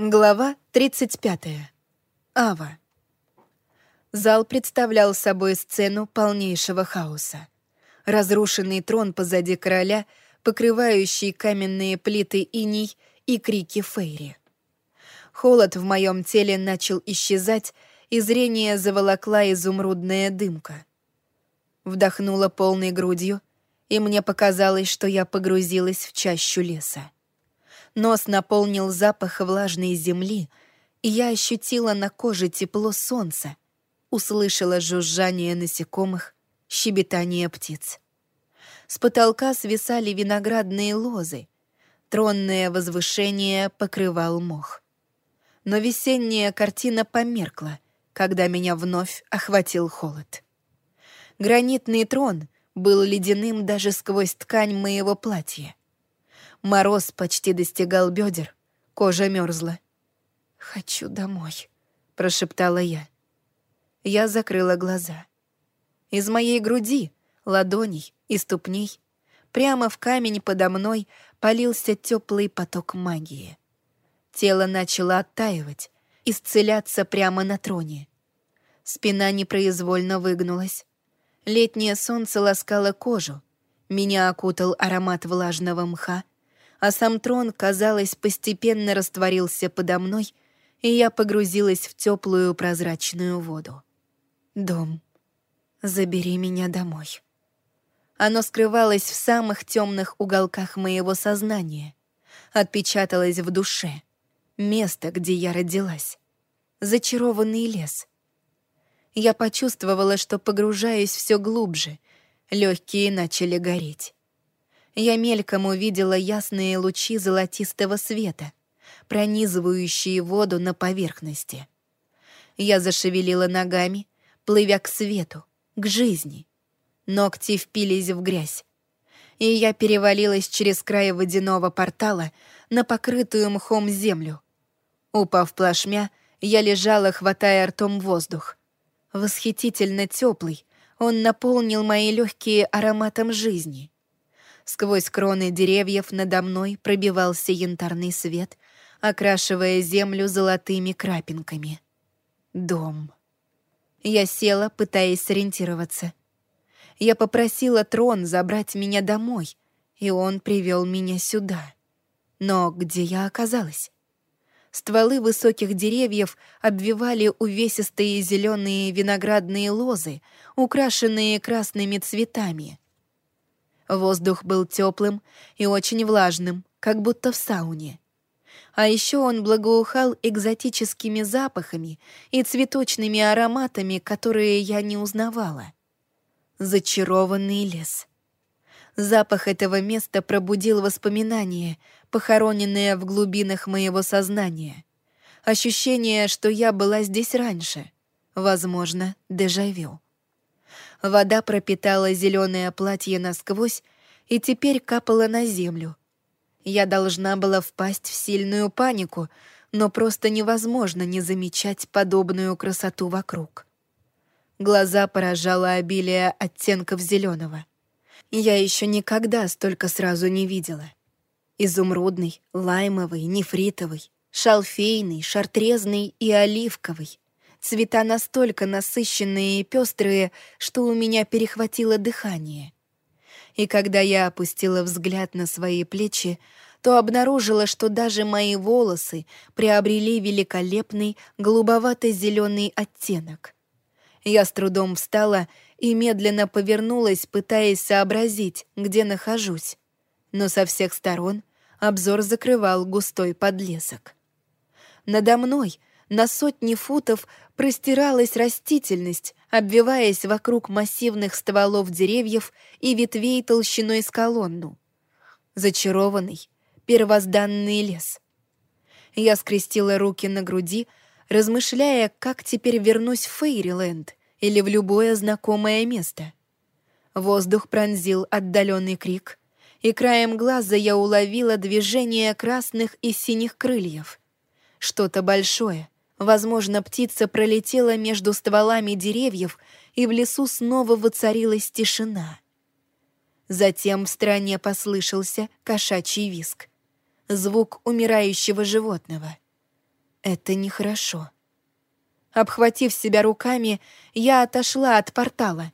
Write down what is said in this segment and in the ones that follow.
Глава 35. Ава. Зал представлял собой сцену полнейшего хаоса. Разрушенный трон позади короля, покрывающий каменные плиты иней и крики Фейри. Холод в моем теле начал исчезать, и зрение заволокла изумрудная дымка. Вдохнула полной грудью, и мне показалось, что я погрузилась в чащу леса. Нос наполнил запах влажной земли, и я ощутила на коже тепло солнца, услышала жужжание насекомых, щебетание птиц. С потолка свисали виноградные лозы, тронное возвышение покрывал мох. Но весенняя картина померкла, когда меня вновь охватил холод. Гранитный трон был ледяным даже сквозь ткань моего платья. Мороз почти достигал бедер, кожа мерзла. «Хочу домой», — прошептала я. Я закрыла глаза. Из моей груди, ладоней и ступней прямо в камень подо мной полился теплый поток магии. Тело начало оттаивать, исцеляться прямо на троне. Спина непроизвольно выгнулась. Летнее солнце ласкало кожу. Меня окутал аромат влажного мха — а сам трон, казалось, постепенно растворился подо мной, и я погрузилась в теплую прозрачную воду. Дом. Забери меня домой. Оно скрывалось в самых темных уголках моего сознания, отпечаталось в душе, место, где я родилась, зачарованный лес. Я почувствовала, что погружаюсь все глубже, легкие начали гореть я мельком увидела ясные лучи золотистого света, пронизывающие воду на поверхности. Я зашевелила ногами, плывя к свету, к жизни. Ногти впились в грязь. И я перевалилась через край водяного портала на покрытую мхом землю. Упав плашмя, я лежала, хватая ртом воздух. Восхитительно теплый, он наполнил мои легкие ароматом жизни — Сквозь кроны деревьев надо мной пробивался янтарный свет, окрашивая землю золотыми крапинками. Дом. Я села, пытаясь сориентироваться. Я попросила трон забрать меня домой, и он привел меня сюда. Но где я оказалась? Стволы высоких деревьев обвивали увесистые зеленые виноградные лозы, украшенные красными цветами — Воздух был теплым и очень влажным, как будто в сауне. А еще он благоухал экзотическими запахами и цветочными ароматами, которые я не узнавала. Зачарованный лес. Запах этого места пробудил воспоминания, похороненные в глубинах моего сознания. Ощущение, что я была здесь раньше. Возможно, дежавю. Вода пропитала зеленое платье насквозь и теперь капала на землю. Я должна была впасть в сильную панику, но просто невозможно не замечать подобную красоту вокруг. Глаза поражало обилие оттенков зеленого. Я еще никогда столько сразу не видела. Изумрудный, лаймовый, нефритовый, шалфейный, шартрезный и оливковый. Цвета настолько насыщенные и пестрые, что у меня перехватило дыхание. И когда я опустила взгляд на свои плечи, то обнаружила, что даже мои волосы приобрели великолепный голубовато-зеленый оттенок. Я с трудом встала и медленно повернулась, пытаясь сообразить, где нахожусь. Но со всех сторон обзор закрывал густой подлесок. Надо мной на сотни футов простиралась растительность, обвиваясь вокруг массивных стволов деревьев и ветвей толщиной с колонну. Зачарованный, первозданный лес. Я скрестила руки на груди, размышляя, как теперь вернусь в Фейриленд или в любое знакомое место. Воздух пронзил отдаленный крик, и краем глаза я уловила движение красных и синих крыльев. Что-то большое — Возможно, птица пролетела между стволами деревьев, и в лесу снова воцарилась тишина. Затем в стране послышался кошачий виск. Звук умирающего животного. Это нехорошо. Обхватив себя руками, я отошла от портала.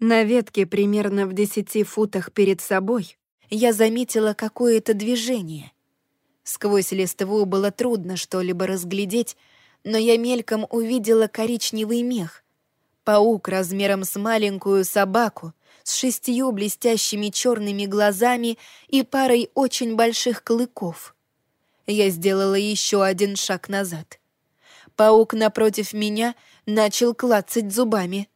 На ветке примерно в десяти футах перед собой я заметила какое-то движение. Сквозь листву было трудно что-либо разглядеть, но я мельком увидела коричневый мех. Паук размером с маленькую собаку, с шестью блестящими черными глазами и парой очень больших клыков. Я сделала еще один шаг назад. Паук напротив меня начал клацать зубами.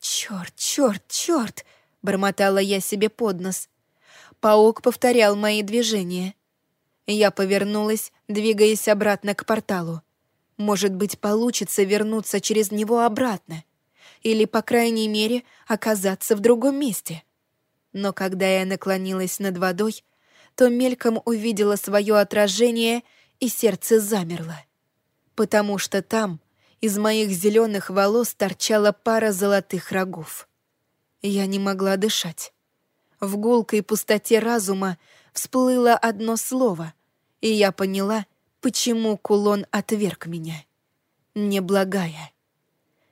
«Черт, черт, черт!» — бормотала я себе под нос. Паук повторял мои движения. Я повернулась, двигаясь обратно к порталу. Может быть, получится вернуться через него обратно. Или, по крайней мере, оказаться в другом месте. Но когда я наклонилась над водой, то мельком увидела свое отражение, и сердце замерло. Потому что там из моих зеленых волос торчала пара золотых рогов. Я не могла дышать. В гулкой пустоте разума всплыло одно слово, и я поняла, почему кулон отверг меня. Неблагая.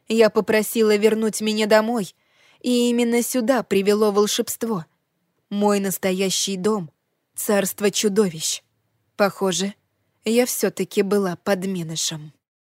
Я попросила вернуть меня домой, и именно сюда привело волшебство. Мой настоящий дом — царство чудовищ. Похоже, я все таки была подменышем.